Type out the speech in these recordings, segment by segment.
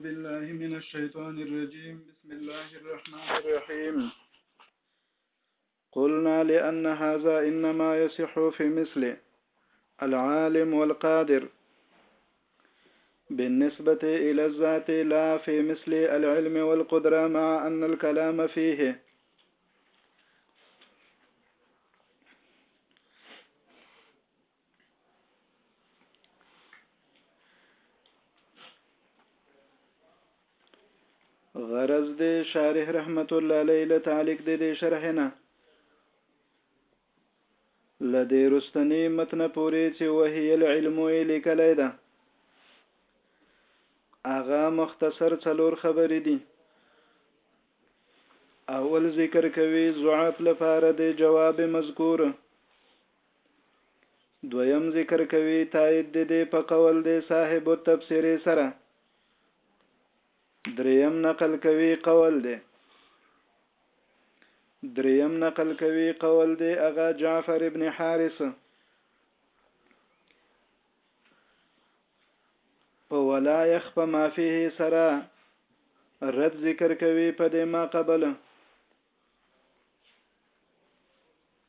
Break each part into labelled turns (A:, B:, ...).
A: بالله من الشيطان الرجيم بسم الله الرحمن الرحيم قلنا لأن هذا إنما يصح في مثل العالم والقادر بالنسبة إلى الذات لا في مثل العلم والقدرة مع أن الكلام فيه غرض د شارح رحمت الله علیه له تعلق د دې شرح نه لدې رستنی متن پورې چې وهي العلم لیکلای ده اغه مختصر څلور خبرې دي اول ذکر کوي ضعف لپاره د جواب مذکور دویم ذکر کوي تایید د دې په قول د صاحب التبصره سره دریم نقل کوي قول دی دریم نقل کوي قول دی اغا جعفر ابن حارث په ولا يخف ما فيه سرا رد ذکر کوي په دې ما قبل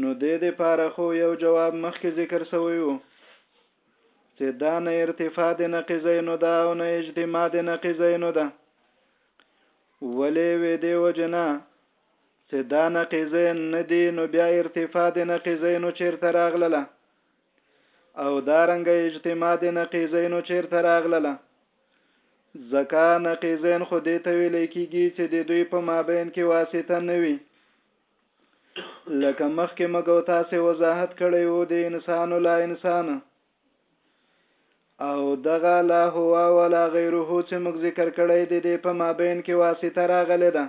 A: نو دې د پاره خو یو جواب مخکې ذکر شوی وو چې دا نه ارتفاع د نقیزینو ده او نه اجتماع د نقیزینو ده ولې وې دی وجنا چې دا نقیزین نه دي نو بیا ارتفاع د نقیزینو چیرته راغله او دا رنګ اجتماع د نقیزینو چیرته راغلله ځکه نقیزین خو دې ته ویل کېږي چې د دوی په مابین کې واسطه نه وي لکه مخکې مګو تاسې وضاحت کړی وو د انسان لا انسان او دغه لا هو ولا غیره چې موږ ذکر کړی دی د په مابین کې واسطه راغلی ده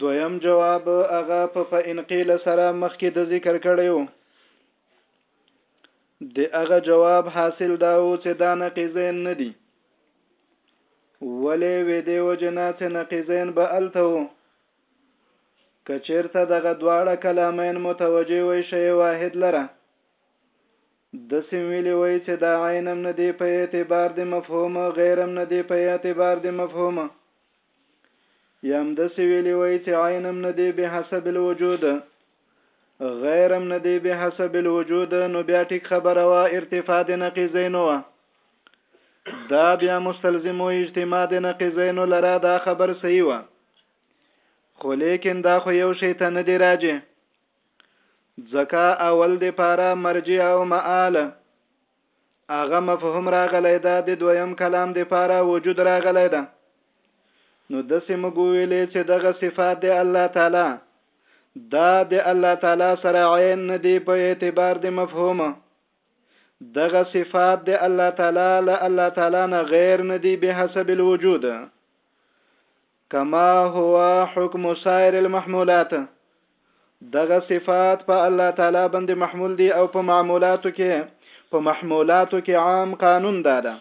A: دویم جواب هغه په فانقیل سره مخکې د ذکر کړیو د هغه جواب حاصل دا و چې دا نقیزین نه دي ولې وې دی وجنا چې نقیزین به الته و کچیرته دغه دواړه کلامین متوجه وي شی واحد لره دسم ویلی وای چې دا عین هم نه دی په اعتبار د مفهوم غیر هم نه دی په اعتبار د مفهوم یا هم دسې ویلی وای چې عین هم نه دی به حسب الوجود غیرم ندی به حسب الوجود نو بیا ټیک خبره وا ارتفاع د نقیزین وا دا بیا مستلزم او اجتماع د نقیزین لره دا خبر صحیح وا خو لیکن دا خو یو شی ته نه دی راځي ځکه اول د پاره مرجع او مآل هغه مفهوم راغلی دا د دویم کلام د پاره وجود راغلی دا نو د سیمه ګویلې چې دغه صفات د الله تعالی دا د الله تعالی سره عین نه دی په اعتبار د مفهوم دغه صفات د الله تعالی له الله تعالی نه غیر نه دی به حسب الوجود کما هو حکم سائر المحمولات دغه صفات په الله تعالی باندې محمول دي او په معمولاتو کې په محمولاتو کې عام قانون دا ده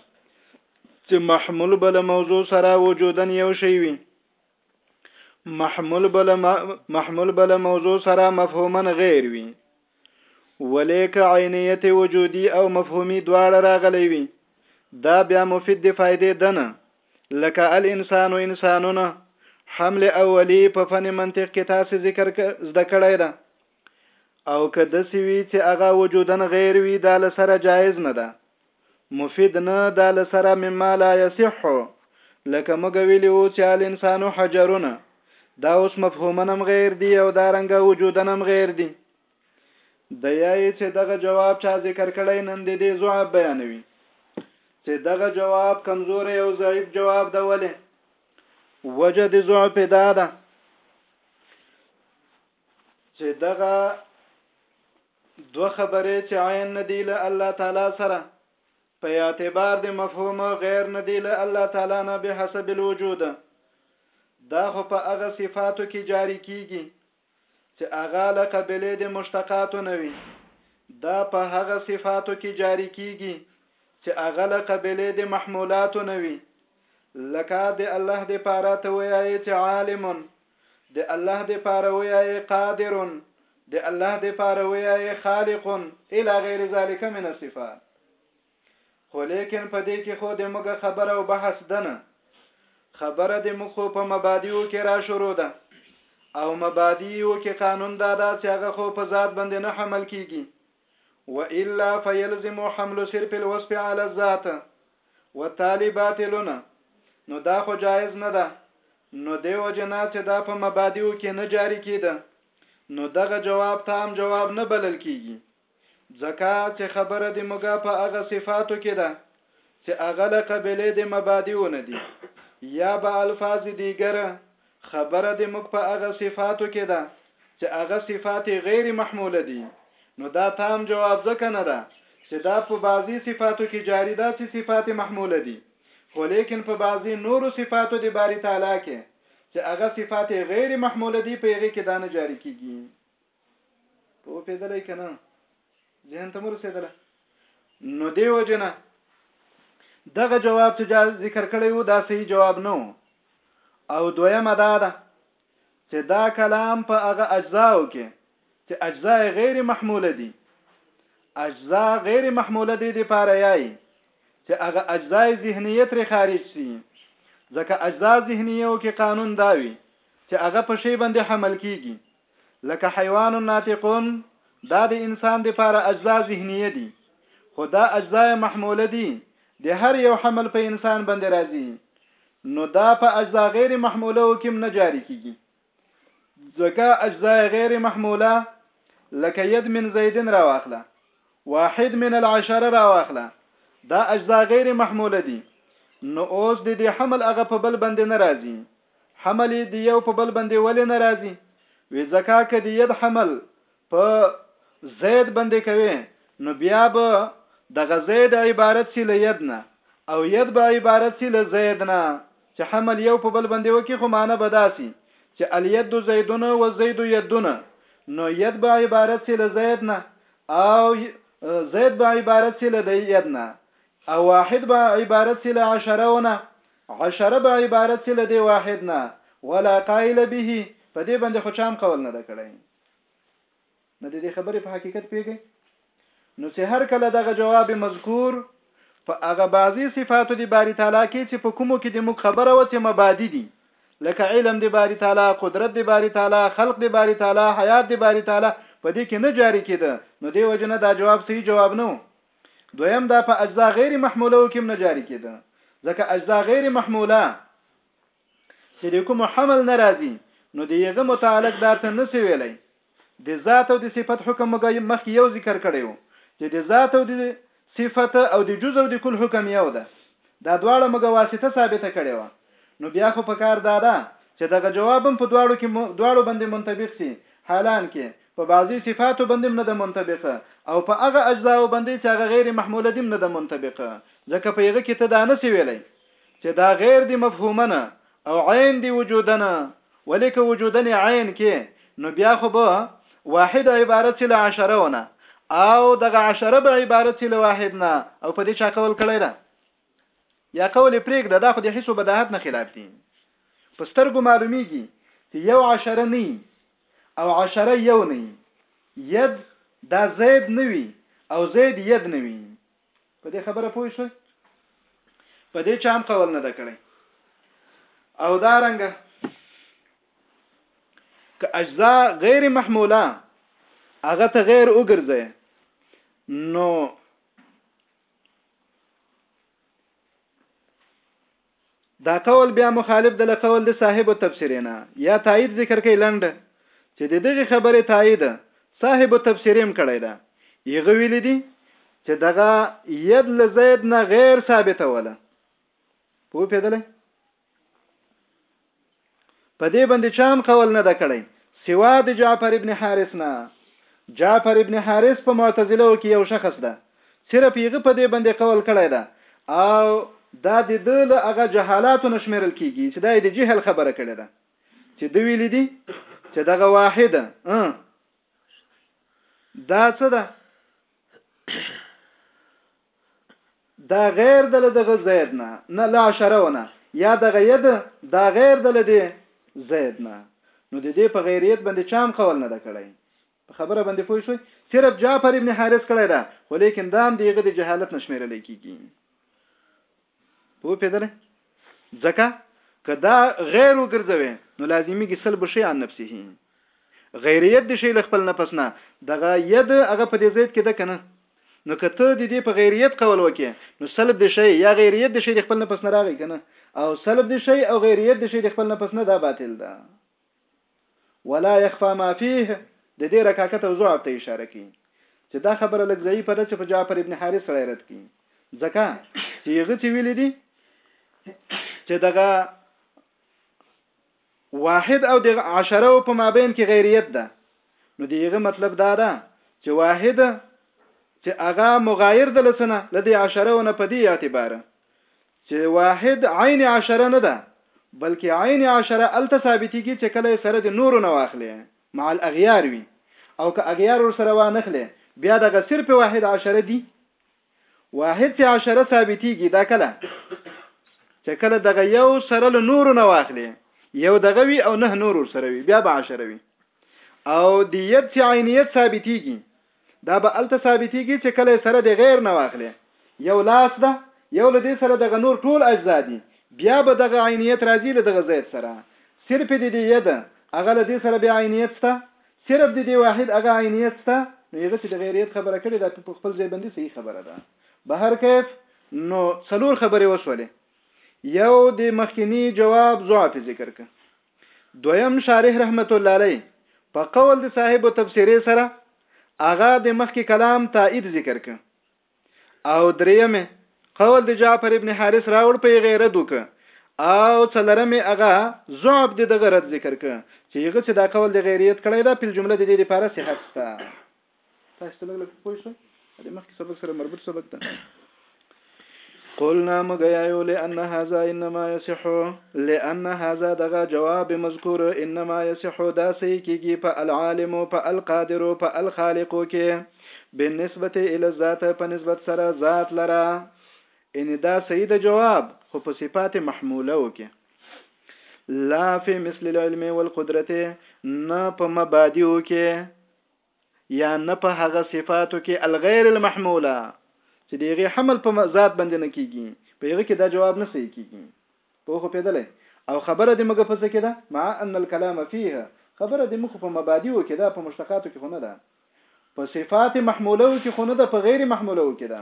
A: چې محمول بل موضوع سره وجودن یو شی وي محمول بل محمول بل موضوع سره مفهوما غیر وي ولې که عینیت وجودي او مفهومي دواړه راغلی وي دا بیا مفید دی فائدې دنه لکه الانسان و انسانونه حمل اولی په فن منطق کې تاسو ذکر زده کړی ده او که د سوي چې هغه وجودن غیر وي دا لسره جایز نه ده مفید نه دا له سره مما لا یصح لکه موږ ویلی وو چې الانسان حجرونه دا اوس مفهومنم غیر دی او دا رنګه وجودنم غیر دی د یای چې دغه جواب چا ذکر کړی نن د دې ضعف بیانوي چې دغه جواب کمزوري او ضعیف جواب ده ولې وجه د ضعف دا ده چې دغه دوه خبرې چې عین ندی له الله تعالی سره په اعتبار د مفهوم غیر ندی له الله تعالی نه به حسب الوجود دا خو په هغه صفاتو کې جاری کیږي چې هغه له قبلې د مشتقاتو نه وي دا په هغه صفاتو کې جاری کیږي چې هغه له قبلې د محمولاتو نه وي لکه د الله د پاره ته وایي چې عالمون د الله د پاره ویایې قادر د الله د پاره ویایې خالق الی غیر ذالک من الصفات خو لیکن په دې کې خو د موږ خبره او بحث دنه خبره د موږ خو په مبادیو کې را شروع ده او مبادیو کې قانون دا ده چې هغه خو په ذات باندې نه حمل کیږي والا فیلزم حمل صرف الوصف علی الذات وتالي باطلون نو دا خو جائز نه ده نو دی وجنا چې دا په مبادیو کې نه جاری کیده نو دغه جواب تام جواب نه بلل کیږي ځکه چې خبره د موږ په هغه صفاتو کې ده چې هغه له قبلې د مبادیو نه دي یا به الفاظ دیګره خبره دې موږ په هغه صفاتو کې ده چې هغه صفات غیر محموله دي نو دا تام جواب ځکه نه ده چې دا په بعضی صفاتو کې جاری ده چې صفات محموله دي خو لیکن په بعضی نورو صفاتو د باری تعالی کې چې هغه صفات غیر محموله دي په هغه کې دا نه جاری کیږي په پیدلای کنه ذهن ته مرسیدله نو دی وجنه دغه جواب چې ذکر کړی وو دا صحیح جواب نه او دویمه دا ده چې دا کلام په هغه اجزاو کې چې اجزا غیر محموله دي اجزا غیر محموله دي د پاره یای چې هغه اجزا ذهنیت لري خارج شي ځکه اجزا ذهنیو کې قانون داوي چې هغه په شی باندې حمل کیږي لکه حیوان ناطقون دا د انسان د پاره اجزا ذهنیه دي خو دا اجزا محموله دي د هر یو حمل په انسان باندې راځي نو دا په اجزا غیر محموله او کوم نه جاری کیږي ځکه اجزا غیر محموله لکه ید من زیدن را واخله واحد من العشره را واخله دا اجزا غیر محموله دي نو اوس د دې حمل هغه په بل باندې ناراضي حمل د یو په بل باندې ولې ناراضي وی ځکه که د ید حمل په زید باندې کوي نو بیا به د غزید عبارت سی له ید نه او ید به عبارت سی له زید نه چې حمل یو په بل باندې وکي خو معنی به داسي چې الید زیدونه و زید یدونه نو ید به عبارت سی له زید نه او زید به عبارت سی له ید نه او واحد به عبارت سی له عشرونه عشره به عبارت سي له دې واحد نه ولا قائل به په دې باندې خو چام قول نه ده کړی نه دې خبرې په حقیقت پیږي نو چې هر کله دغه جواب مذکور په هغه بعضی صفاتو دی باری تعالی کې چې په کومو کې د موږ خبره و چې مبادی دي لکه علم دی باری تعالی قدرت دی باری تعالی خلق دی باری تعالی حیات دی باری تعالی په دې کې نه جاری کېده نو دی وجنه دا جواب صحیح جواب نه دویم دا په اجزا غیر محموله کې نه جاری کېده ځکه اجزا غیر محموله چې د کوم حمل ناراضي نو د یغه متعلق دارته نسی ویلی د ذات او د صفت حکم مخ یو ذکر کړی وو چې د ذات او د صفت او د جزء او د کل حکم یو ده دا دواړه موږ واسطه ثابته کړې و نو بیا خو په کار دا ده چې دغه جواب هم په دواړو کې دواړو باندې منطبق سي حالان کې په بعضی صفاتو بندی هم نه ده منطبقه او په هغه اجزاوو بندی چه هغه غیر محموله دی هم نه ده منطبقه ځکه په هغه کی ته دا نه سی ویلی چه دا غیر دی مفهوماً او عین دی وجوداً ولی که وجوداً یې عین کی نو بیا خو به واحد عبارت سی له عشرو نه او دغه عشره به عبارت سی له واحد نه او په دی چا قول کړی ده یا قول یې پریږده دا خو د حس و بداهت نه خلاف دی په سترګو معلومیږي چه یو عشره نه او عشره یو نه وي ید دا زید نه وي او زید ید نه وي په دې خبره پوه شئ په دې چام قول نه دکړي او دا رنګ ک اجزا غیر محموله هغه ته غیر وګرځي نو دا قول بیا مخالف د لقول د صاحب تفسیرنا یا تایید ذکر کوي لند چې د دغه خبرې تایید صاحب تفسیریم کړی دا یغه ویل دي چې دغه ید لزید نه غیر ثابته ولا په پیدلې په دې باندې چام قول نه ده کړی سوا د جعفر ابن حارث نه جعفر ابن حارث په معتزله کې یو شخص ده صرف یې په دې باندې قول کړی ده او دا د د له هغه جهالاتو نشمیرل کیږي چې دا د جهل خبره کړې ده چې د ویل دي چې دغه واحد دا څه ده دا غیر د لدغه زید نه نه لا شرونه یا دغه ید دا غیر د لدی زید نه نو د دې په غیریت باندې چام قول نه دکړی په خبره باندې پوه شوي صرف جعفر ابن حارث کړی دا خو لیکن دام دیغه د جهالت نشمیرل کیږي پوه پیدلې ځکه که دا غیر وګرځوي نو لازمي کې سلب شي عن نفسه غیریت د شی له خپل نفس نه دغه ید هغه په دې زید کې ده کنه نو کته د دې په غیریت قول وکې نو سلب د شی یا غیریت د شی د خپل نفس نه راغی کنه او سلب د شی او غیریت د شی د خپل نفس نه دا باطل ده ولا يخفا ما فيه د دې رکاکت او ضعف ته اشاره کوي چې دا خبره لږ ضعیفه ده چې په جعفر ابن حارث سره رد کوي ځکه چې یغه چې ویل دي چې دغه واحد او د عشره په مابین کې غیریت ده نو دیغه مطلب دا ده چې واحد چې هغه مغایر د لسنه لدی عشره نه پدی اعتبار چې واحد عين عشره نه ده بلکې عين عشره هلته ثابتيږي چې کله يې سره د نورو نه واخلې مع الاغيار وي او که اغيار ورسره وانخلې بيا دغه صرف واحد عشره دي واحد سي عشره ثابتيږي دا کله چې کله دغه یو سره له نورو نه واخلې یو دغه وي او نه نور ورسره وي بیا به عشره وي او دیت سي عینیت ثابتيږي دا به هلته ثابتېږي چې کله یې سره د غیر نه واخلې یو لاس ده یو له دې سره دغه نور ټول اجزا دي بیا به دغه عینیت راځي له دغه زید سره صرف د دې ید هغه له دې سره بیا عینیت شته صرف د دې واحد هغه عینیت شته نو هغه چې د غیریت خبره کړې ده په خپل ځای باندې صحیح خبره ده به هر کیف نو څلور خبرې وشولې یو د مخکینی جواب ضعف ذکر ک دویم شارح رحمت الله علیه په قول د صاحب تفسیری سره اغا د مخکې کلام تایید ذکر ک او دریم قول د جعفر ابن حارث راوړ په غیر رد وک او څلرم اغا زعب د دغه رد ذکر ک چې هغه څه دا قول د غیریت کړی دا په جمله د دې لپاره صحت ستا تاسو ته لږ لږ پوه شئ د مخکې سبق سره مربوط سبق ده قلنا مغيايو لأن هذا إنما يصح لأن هذا دغا جواب مذكور إنما يصح دا سيكيكي پا العالم پا القادر پا الخالق كي بالنسبة إلى الذات پا نسبت سرا ذات لرا ان دا سيد جواب خو په صفات محموله وکي لا في مثل العلم والقدرت نه په مبادئ کې یا نه په هغه صفاتو کې الغیر المحموله چې دیغه حمل په ذات باندې نه کیږي په یغه کې دا جواب نه صحیح کیږي په خو پیدلې او خبره د مګه پڅ کې ده مع ان الكلام فيها خبره د مخ په مبادیو کې ده په مشتقاتو کې خو نه ده په صفات محموله کې خو نه ده په غیر محموله کې ده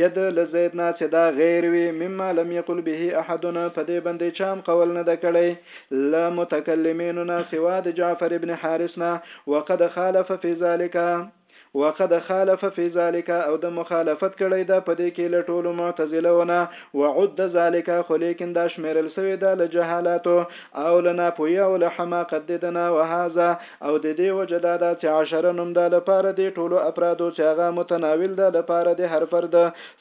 A: ید له زید نه چې دا غیر وي مما لم یقل به احد په دې باندې چا هم قول نه ده کړی له متکلمینو نه سوا د جعفر ابن حارث نه وقد خالف فی ذلک وقد خالف فی ذلک او د مخالفت کړی ده په دې کې له ټولو معتزلهونه وعد ذلک خو لیکن دا شمیرل سوی ده له جهالاتو او له ناپوهی او له حماقت ددنه وهذا او د دې وجه دا ده چې عشره نوم ده لپاره دې ټولو افرادو چې هغه متناول ده لپاره د هر فرد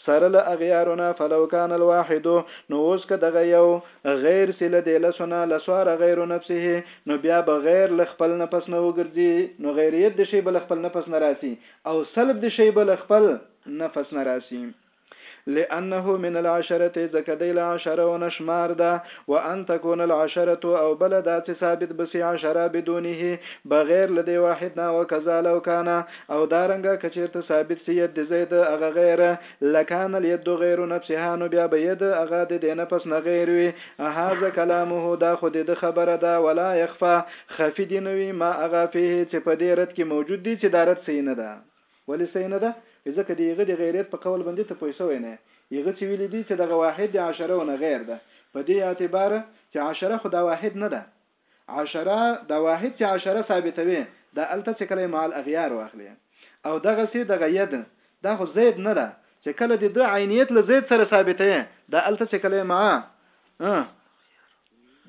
A: سره له اغیارو نه فلو کان الواحد نو اوس که دغه یو غیر سي له دې لسو نه لسوار غیر نفسه نو بیا به غیر له خپل نفس نه وګرځي نو غیریت د شي به له خپل نفس نه راسي او سلب د شي به له خپل نفس نه راسي. لانه من العشره ځکه دی له عشره نه شمار ده وان تكون العشره او بل دا چې ثابت بسی عشره بدونه بغیر له دې واحد نه وکذا لو کان او دارنګه که چېرته ثابت سي ید د زید هغه غیر لکان الید غیر نفسها نو بیا به ید هغه د دې نفس نه غیر وي هذا کلامه دا خو د ده خبره ده ولا یخفی خفي دې نه وي ما هغه فيه چې په دې رد کې موجود دي چې دا رد صحیح نه ده. ولی سه نه ده ځکه دی یغه دی غیریت په قول بندی ته پوه سوی نه یه یغه چی ویلی دی چه دغه واحد دی عشره ونه غیر ده په دی اعتباره چه عشره خو دا واحد نه ده عشره دا واحد چه عشره ثابتوی دا الته چه کله مع الاغیار واخلی او دغه سی دغه ید دا خو زید نه ده چه کله دی ده عینیت له زید سره ثابتوی دا الته چه کله مع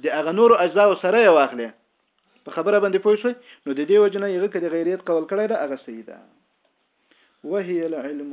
A: دی اغه نورو اجزاو سره یه واخلی په خبره باندې پوه شوي نو د دې وجنه یغه کړي غیریت قول کړی دا هغه صحیح ده وهي العلم